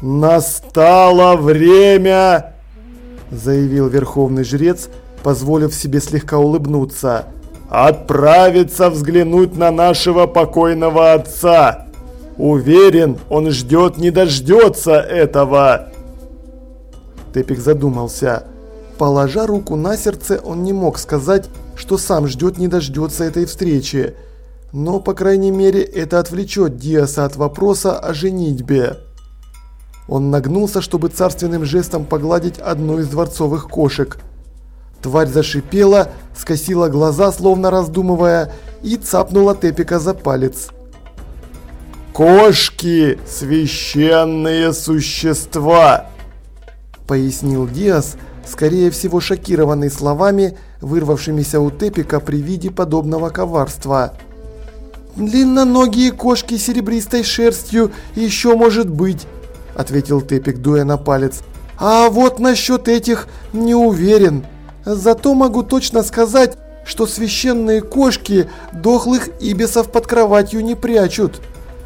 «Настало время!» – заявил верховный жрец, позволив себе слегка улыбнуться. «Отправиться взглянуть на нашего покойного отца! Уверен, он ждет не дождется этого!» Тепик задумался. Положа руку на сердце, он не мог сказать, что сам ждет не дождется этой встречи. Но, по крайней мере, это отвлечет Диаса от вопроса о женитьбе. Он нагнулся, чтобы царственным жестом погладить одну из дворцовых кошек. Тварь зашипела, скосила глаза, словно раздумывая, и цапнула Тепика за палец. «Кошки – священные существа!» – пояснил Диас, скорее всего шокированный словами, вырвавшимися у Тепика при виде подобного коварства. «Длинноногие кошки с серебристой шерстью еще может быть», ответил Тепик, дуя на палец. А вот насчет этих не уверен. Зато могу точно сказать, что священные кошки дохлых ибисов под кроватью не прячут.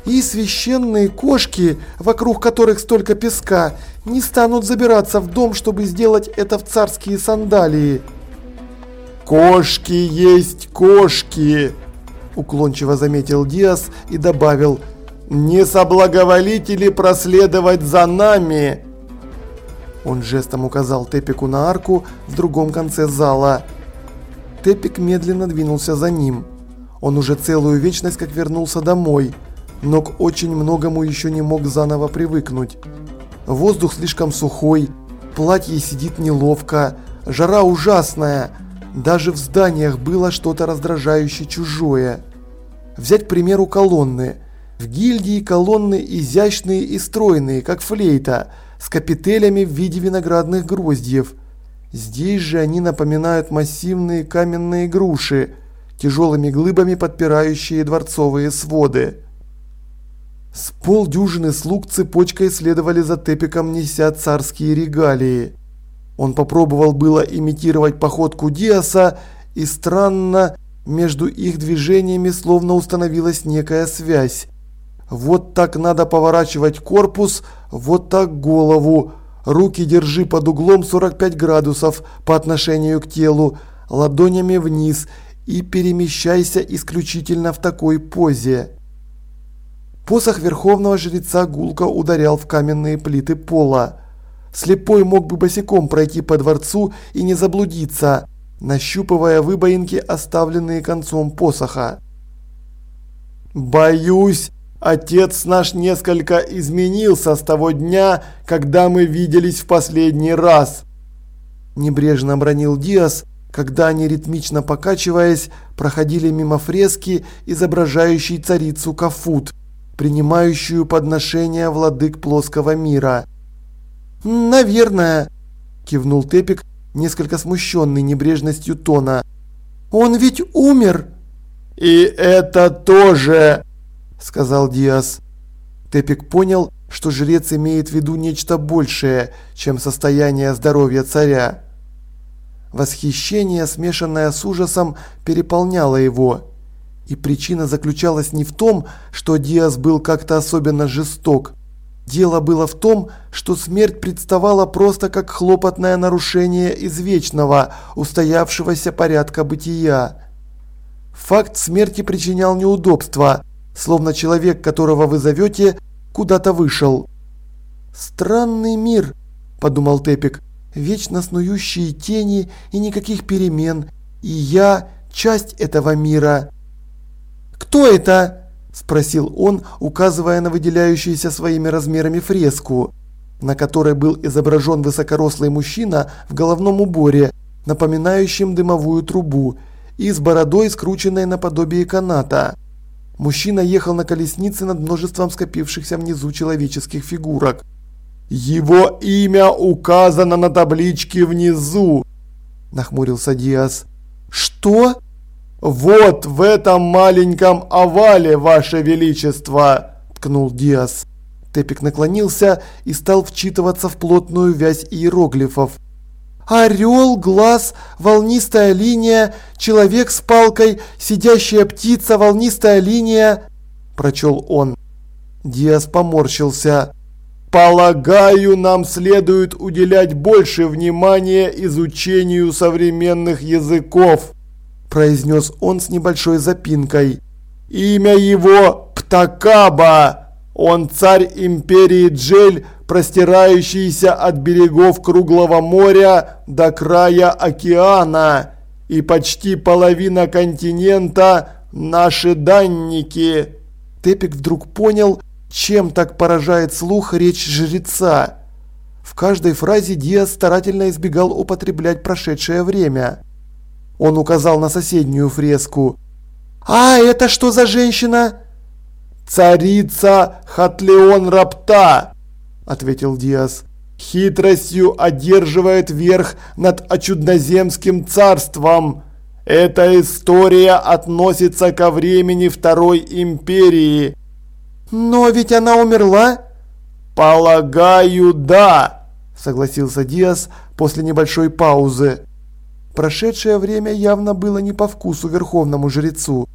И священные кошки, вокруг которых столько песка, не станут забираться в дом, чтобы сделать это в царские сандалии. «Кошки есть кошки!» – уклончиво заметил Диас и добавил – не соблаговолите ли проследовать за нами?» Он жестом указал Тепику на арку в другом конце зала. Тепик медленно двинулся за ним. Он уже целую вечность как вернулся домой, но к очень многому еще не мог заново привыкнуть. Воздух слишком сухой, платье сидит неловко, жара ужасная, даже в зданиях было что-то раздражающее чужое. Взять к примеру колонны – в гильдии колонны изящные и стройные, как флейта, с капителями в виде виноградных гроздьев. Здесь же они напоминают массивные каменные груши, тяжелыми глыбами подпирающие дворцовые своды. С полдюжины слуг цепочкой следовали за Тепиком, неся царские регалии. Он попробовал было имитировать походку Диаса, и странно, между их движениями словно установилась некая связь. Вот так надо поворачивать корпус, вот так голову. Руки держи под углом 45 градусов по отношению к телу, ладонями вниз и перемещайся исключительно в такой позе. Посох верховного жреца гулко ударял в каменные плиты пола. Слепой мог бы босиком пройти по дворцу и не заблудиться, нащупывая выбоинки, оставленные концом посоха. «Боюсь!» Отец наш несколько изменился с того дня, когда мы виделись в последний раз. Небрежно бронил Диас, когда они, ритмично покачиваясь, проходили мимо фрески, изображающей царицу Кафут, принимающую подношения владык плоского мира. «Наверное», – кивнул Тепик, несколько смущенный небрежностью тона. «Он ведь умер!» «И это тоже!» Сказал Диас. Тепик понял, что жрец имеет в виду нечто большее, чем состояние здоровья царя. Восхищение, смешанное с ужасом, переполняло его. И причина заключалась не в том, что Диас был как-то особенно жесток. Дело было в том, что смерть представала просто как хлопотное нарушение извечного, устоявшегося порядка бытия. Факт смерти причинял неудобства – словно человек, которого вы зовете, куда-то вышел. «Странный мир», – подумал Тепик, – «вечно снующие тени и никаких перемен, и я – часть этого мира». «Кто это?» – спросил он, указывая на выделяющуюся своими размерами фреску, на которой был изображен высокорослый мужчина в головном уборе, напоминающем дымовую трубу, и с бородой, скрученной наподобие каната. Мужчина ехал на колеснице над множеством скопившихся внизу человеческих фигурок. «Его имя указано на табличке внизу!» – нахмурился Диас. «Что?» «Вот в этом маленьком овале, Ваше Величество!» – ткнул Диас. Тепик наклонился и стал вчитываться в плотную вязь иероглифов. Орел, глаз, волнистая линия, человек с палкой, сидящая птица, волнистая линия, прочел он. Диас поморщился. Полагаю, нам следует уделять больше внимания изучению современных языков, произнес он с небольшой запинкой. Имя его Птакаба. Он царь империи Джель, простирающийся от берегов Круглого моря до края океана. И почти половина континента – наши данники. Тепик вдруг понял, чем так поражает слух речь жреца? В каждой фразе Диас старательно избегал употреблять прошедшее время. Он указал на соседнюю фреску. «А это что за женщина?» «Царица Хатлеон Рапта», – ответил Диас. «Хитростью одерживает верх над очудноземским царством. Эта история относится ко времени Второй Империи, «Но ведь она умерла?» «Полагаю, да», – согласился Диас после небольшой паузы. Прошедшее время явно было не по вкусу верховному жрецу.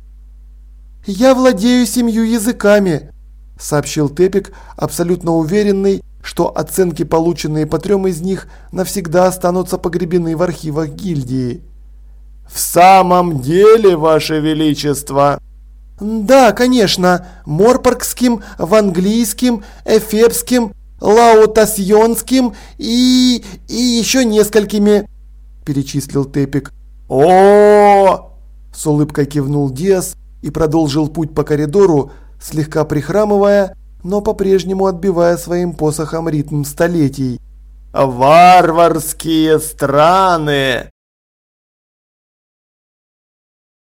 «Я владею семью языками», – сообщил Тепик, абсолютно уверенный, что оценки, полученные по трем из них, навсегда останутся погребены в архивах гильдии. «В самом деле, Ваше Величество!» Да, конечно, морпоргским, ванглийским, эфепским, лаутасьонским и... и еще несколькими, перечислил Тепик. -о, -о, с улыбкой кивнул Диас и продолжил путь по коридору, слегка прихрамывая, но по-прежнему отбивая своим посохом ритм столетий. «Варварские страны!»